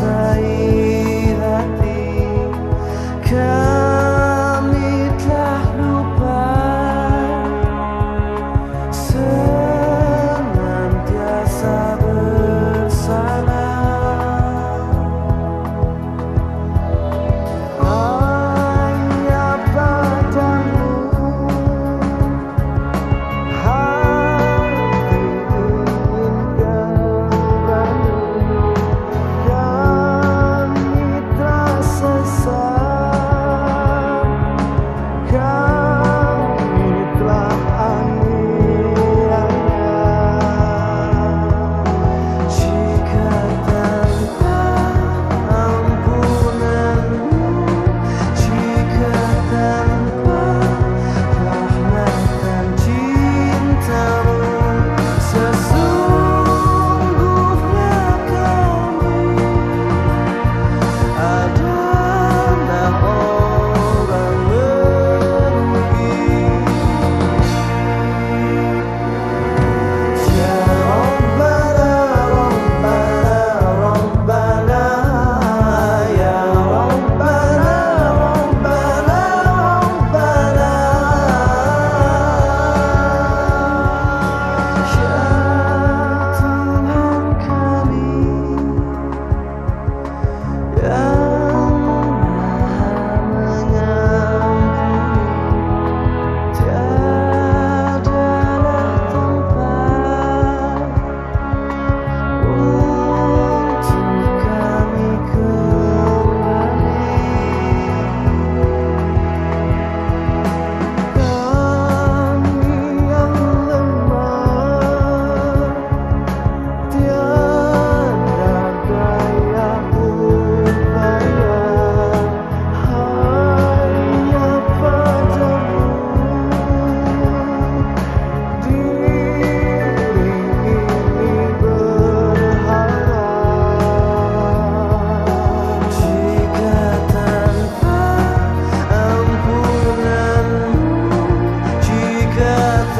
say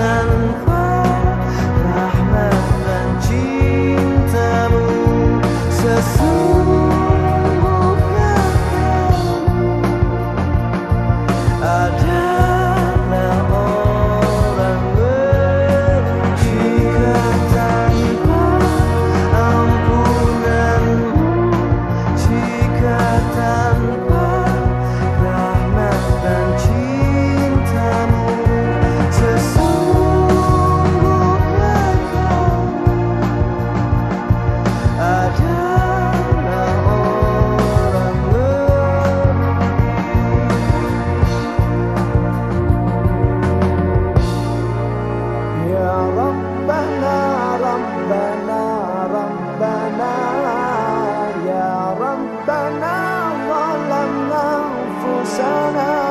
and sana